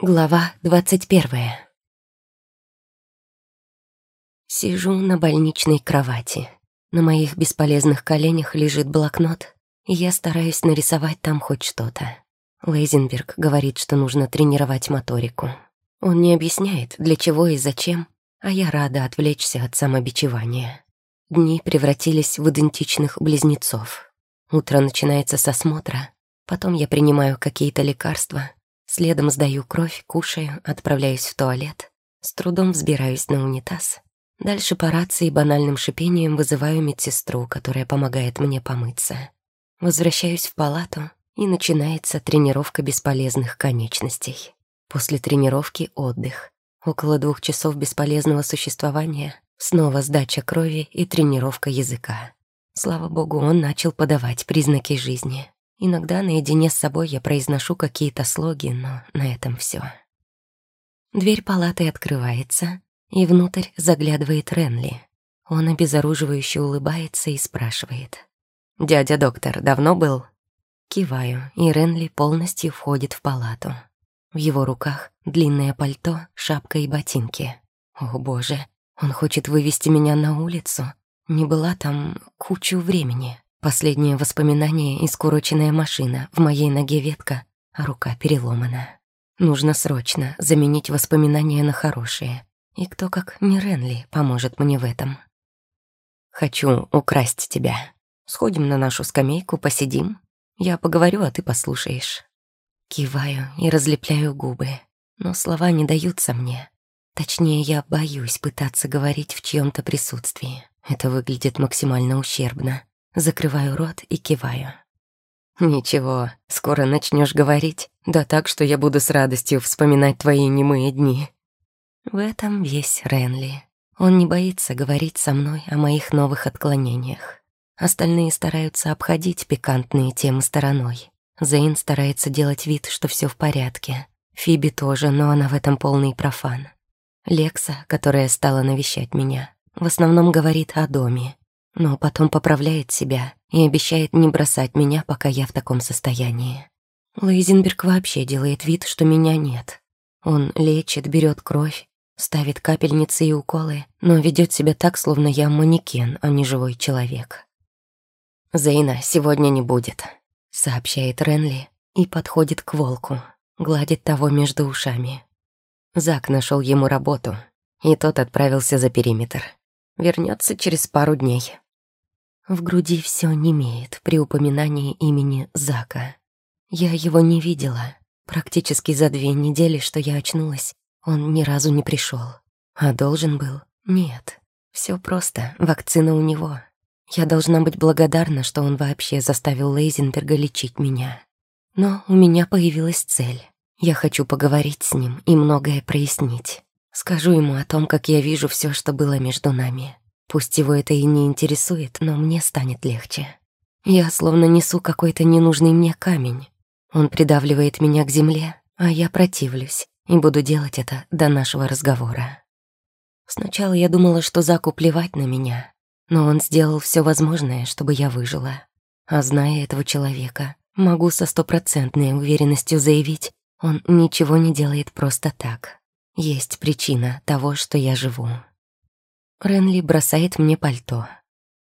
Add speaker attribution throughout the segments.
Speaker 1: Глава двадцать первая. Сижу на больничной кровати. На моих бесполезных коленях лежит блокнот, и я стараюсь нарисовать там хоть что-то. Лейзенберг говорит, что нужно тренировать моторику. Он не объясняет, для чего и зачем, а я рада отвлечься от самобичевания. Дни превратились в идентичных близнецов. Утро начинается с осмотра, потом я принимаю какие-то лекарства — Следом сдаю кровь, кушаю, отправляюсь в туалет. С трудом взбираюсь на унитаз. Дальше по рации банальным шипением вызываю медсестру, которая помогает мне помыться. Возвращаюсь в палату, и начинается тренировка бесполезных конечностей. После тренировки — отдых. Около двух часов бесполезного существования, снова сдача крови и тренировка языка. Слава богу, он начал подавать признаки жизни. Иногда наедине с собой я произношу какие-то слоги, но на этом все. Дверь палаты открывается, и внутрь заглядывает Ренли. Он обезоруживающе улыбается и спрашивает. «Дядя доктор давно был?» Киваю, и Ренли полностью входит в палату. В его руках длинное пальто, шапка и ботинки. О боже, он хочет вывести меня на улицу. Не была там кучу времени. Последнее воспоминание — искуроченная машина, в моей ноге ветка, а рука переломана. Нужно срочно заменить воспоминания на хорошие. И кто, как не Ренли, поможет мне в этом. Хочу украсть тебя. Сходим на нашу скамейку, посидим. Я поговорю, а ты послушаешь. Киваю и разлепляю губы, но слова не даются мне. Точнее, я боюсь пытаться говорить в чьем-то присутствии. Это выглядит максимально ущербно. Закрываю рот и киваю. «Ничего, скоро начнешь говорить, да так, что я буду с радостью вспоминать твои немые дни». В этом весь Ренли. Он не боится говорить со мной о моих новых отклонениях. Остальные стараются обходить пикантные темы стороной. Зейн старается делать вид, что все в порядке. Фиби тоже, но она в этом полный профан. Лекса, которая стала навещать меня, в основном говорит о доме, но потом поправляет себя и обещает не бросать меня, пока я в таком состоянии. Лейзенберг вообще делает вид, что меня нет. Он лечит, берет кровь, ставит капельницы и уколы, но ведет себя так, словно я манекен, а не живой человек. «Зейна сегодня не будет», — сообщает Ренли и подходит к волку, гладит того между ушами. Зак нашел ему работу, и тот отправился за периметр. Вернется через пару дней. В груди все немеет при упоминании имени Зака. Я его не видела. Практически за две недели, что я очнулась, он ни разу не пришел. А должен был? Нет. Все просто, вакцина у него. Я должна быть благодарна, что он вообще заставил Лейзенберга лечить меня. Но у меня появилась цель. Я хочу поговорить с ним и многое прояснить. Скажу ему о том, как я вижу все, что было между нами. Пусть его это и не интересует, но мне станет легче. Я словно несу какой-то ненужный мне камень. Он придавливает меня к земле, а я противлюсь и буду делать это до нашего разговора. Сначала я думала, что Заку плевать на меня, но он сделал все возможное, чтобы я выжила. А зная этого человека, могу со стопроцентной уверенностью заявить, он ничего не делает просто так. Есть причина того, что я живу. Ренли бросает мне пальто.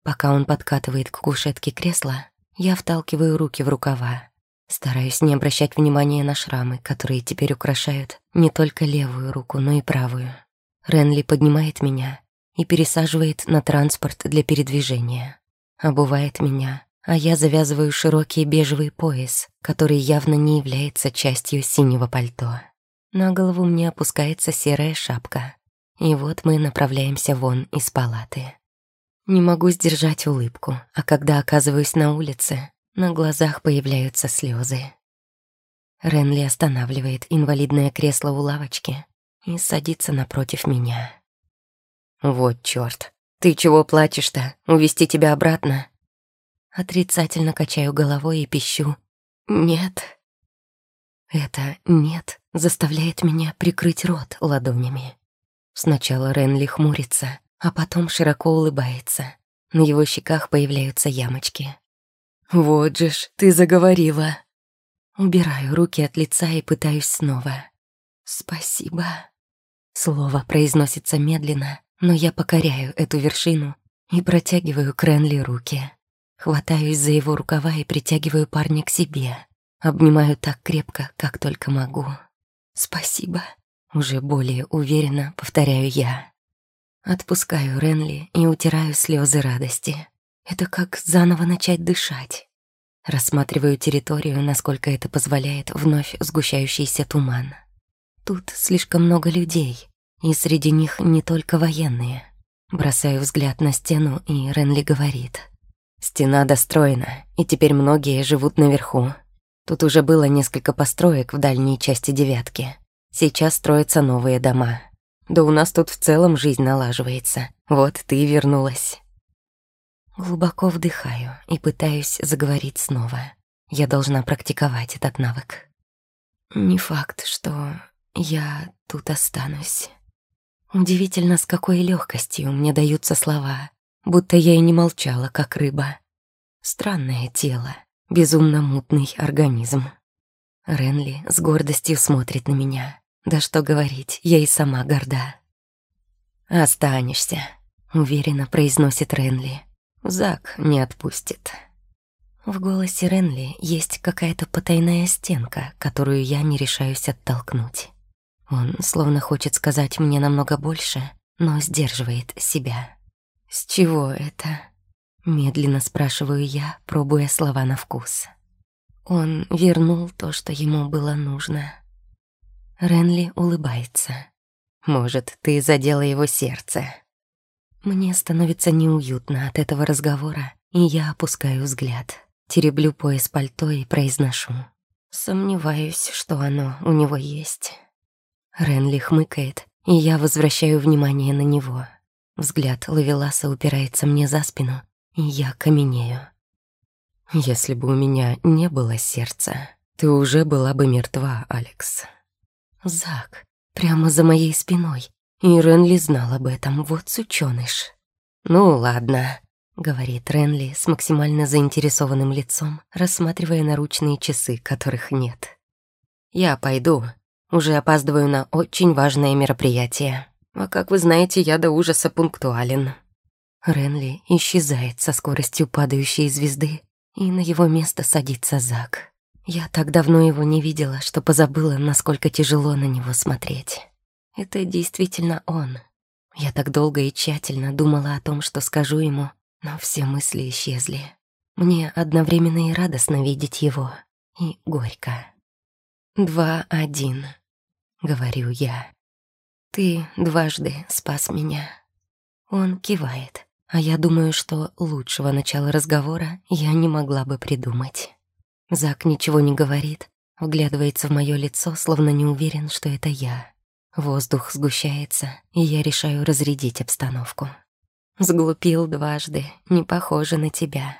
Speaker 1: Пока он подкатывает к кушетке кресла, я вталкиваю руки в рукава. Стараюсь не обращать внимания на шрамы, которые теперь украшают не только левую руку, но и правую. Ренли поднимает меня и пересаживает на транспорт для передвижения. Обувает меня, а я завязываю широкий бежевый пояс, который явно не является частью синего пальто. На голову мне опускается серая шапка. И вот мы направляемся вон из палаты. Не могу сдержать улыбку, а когда оказываюсь на улице, на глазах появляются слезы. Ренли останавливает инвалидное кресло у лавочки и садится напротив меня. «Вот чёрт, ты чего плачешь-то? Увести тебя обратно?» Отрицательно качаю головой и пищу. «Нет». Это «нет» заставляет меня прикрыть рот ладонями. Сначала Ренли хмурится, а потом широко улыбается. На его щеках появляются ямочки. «Вот же ж, ты заговорила!» Убираю руки от лица и пытаюсь снова. «Спасибо». Слово произносится медленно, но я покоряю эту вершину и протягиваю к Ренли руки. Хватаюсь за его рукава и притягиваю парня к себе. Обнимаю так крепко, как только могу. «Спасибо», — уже более уверенно повторяю я. Отпускаю Ренли и утираю слезы радости. Это как заново начать дышать. Рассматриваю территорию, насколько это позволяет вновь сгущающийся туман. Тут слишком много людей, и среди них не только военные. Бросаю взгляд на стену, и Ренли говорит. «Стена достроена, и теперь многие живут наверху. Тут уже было несколько построек в дальней части девятки. Сейчас строятся новые дома. Да у нас тут в целом жизнь налаживается. Вот ты вернулась». Глубоко вдыхаю и пытаюсь заговорить снова. Я должна практиковать этот навык. Не факт, что я тут останусь. Удивительно, с какой легкостью мне даются слова, будто я и не молчала, как рыба. Странное тело, безумно мутный организм. Ренли с гордостью смотрит на меня. Да что говорить, я и сама горда. «Останешься», — уверенно произносит Ренли. «Зак не отпустит». В голосе Ренли есть какая-то потайная стенка, которую я не решаюсь оттолкнуть. Он словно хочет сказать мне намного больше, но сдерживает себя. «С чего это?» Медленно спрашиваю я, пробуя слова на вкус. Он вернул то, что ему было нужно. Ренли улыбается. «Может, ты задела его сердце?» Мне становится неуютно от этого разговора, и я опускаю взгляд. Тереблю пояс пальто и произношу. Сомневаюсь, что оно у него есть. Ренли хмыкает, и я возвращаю внимание на него. Взгляд Лавеласа упирается мне за спину, я каменею. «Если бы у меня не было сердца, ты уже была бы мертва, Алекс». «Зак, прямо за моей спиной, и Ренли знал об этом, вот сучёныш». «Ну ладно», — говорит Ренли с максимально заинтересованным лицом, рассматривая наручные часы, которых нет. «Я пойду, уже опаздываю на очень важное мероприятие. А как вы знаете, я до ужаса пунктуален. Ренли исчезает со скоростью падающей звезды, и на его место садится Зак. Я так давно его не видела, что позабыла, насколько тяжело на него смотреть. Это действительно он. Я так долго и тщательно думала о том, что скажу ему, но все мысли исчезли. Мне одновременно и радостно видеть его, и горько. «Два-один», — говорю я. «Ты дважды спас меня». Он кивает, а я думаю, что лучшего начала разговора я не могла бы придумать. Зак ничего не говорит, вглядывается в мое лицо, словно не уверен, что это я. Воздух сгущается, и я решаю разрядить обстановку. Сглупил дважды, не похоже на тебя.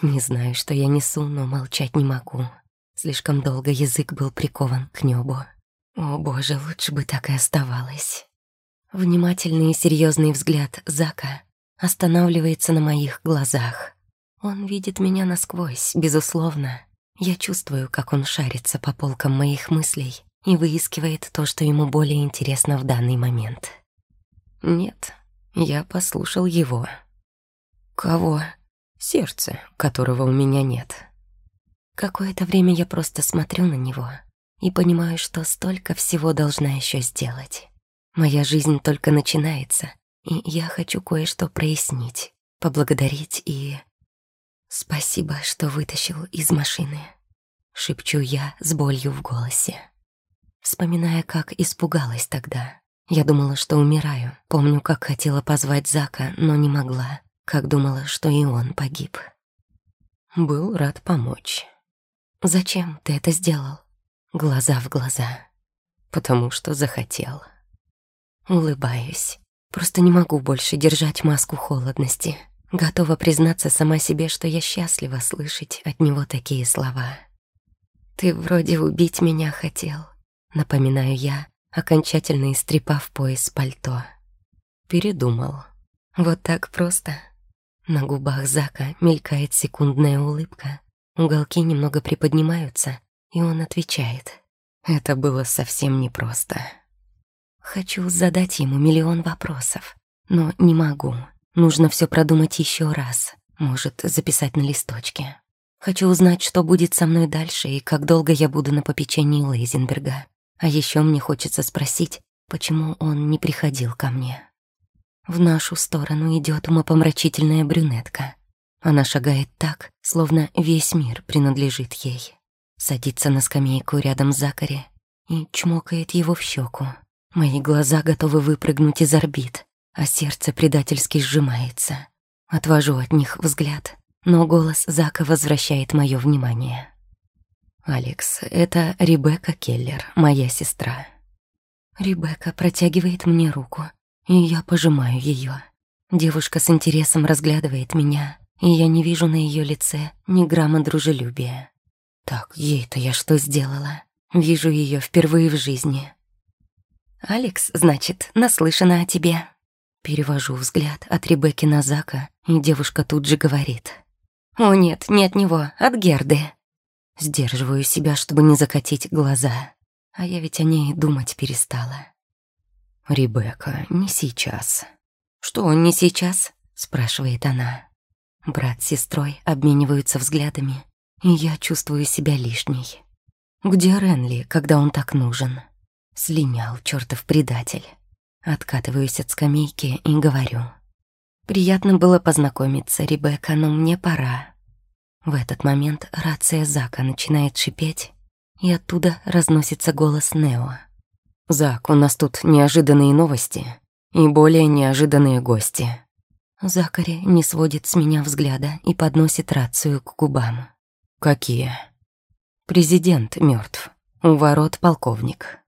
Speaker 1: Не знаю, что я несу, но молчать не могу. Слишком долго язык был прикован к небу. О боже, лучше бы так и оставалось. Внимательный и серьезный взгляд Зака останавливается на моих глазах. Он видит меня насквозь, безусловно. Я чувствую, как он шарится по полкам моих мыслей и выискивает то, что ему более интересно в данный момент. Нет, я послушал его. Кого? Сердце, которого у меня нет. Какое-то время я просто смотрю на него и понимаю, что столько всего должна еще сделать. Моя жизнь только начинается, и я хочу кое-что прояснить, поблагодарить и... Спасибо, что вытащил из машины. Шепчу я с болью в голосе. Вспоминая, как испугалась тогда. Я думала, что умираю. Помню, как хотела позвать Зака, но не могла. Как думала, что и он погиб. Был рад помочь. «Зачем ты это сделал?» Глаза в глаза. «Потому что захотел». Улыбаюсь. Просто не могу больше держать маску холодности. Готова признаться сама себе, что я счастлива слышать от него такие слова. «Ты вроде убить меня хотел», — напоминаю я, окончательно истрепав пояс пальто. Передумал. Вот так просто. На губах Зака мелькает секундная улыбка, Уголки немного приподнимаются, и он отвечает. Это было совсем непросто. Хочу задать ему миллион вопросов, но не могу. Нужно все продумать еще раз. Может, записать на листочке. Хочу узнать, что будет со мной дальше и как долго я буду на попечении Лейзенберга. А еще мне хочется спросить, почему он не приходил ко мне. В нашу сторону идет умопомрачительная брюнетка. Она шагает так, словно весь мир принадлежит ей. Садится на скамейку рядом с Закари и чмокает его в щеку. Мои глаза готовы выпрыгнуть из орбит, а сердце предательски сжимается. Отвожу от них взгляд, но голос Зака возвращает мое внимание. «Алекс, это Ребекка Келлер, моя сестра». Ребекка протягивает мне руку, и я пожимаю ее. Девушка с интересом разглядывает меня, и я не вижу на ее лице ни грамма дружелюбия. Так, ей-то я что сделала? Вижу ее впервые в жизни. «Алекс, значит, наслышана о тебе». Перевожу взгляд от Ребекки на Зака, и девушка тут же говорит. «О нет, не от него, от Герды». Сдерживаю себя, чтобы не закатить глаза. А я ведь о ней думать перестала. «Ребекка, не сейчас». «Что не сейчас?» — спрашивает она. Брат с сестрой обмениваются взглядами, и я чувствую себя лишней. Где Ренли, когда он так нужен? Слинял чертов предатель. Откатываюсь от скамейки и говорю. Приятно было познакомиться, Ребекка, но мне пора. В этот момент рация Зака начинает шипеть, и оттуда разносится голос Нео. «Зак, у нас тут неожиданные новости и более неожиданные гости». Закари не сводит с меня взгляда и подносит рацию к губам. «Какие?» «Президент мертв. У ворот полковник».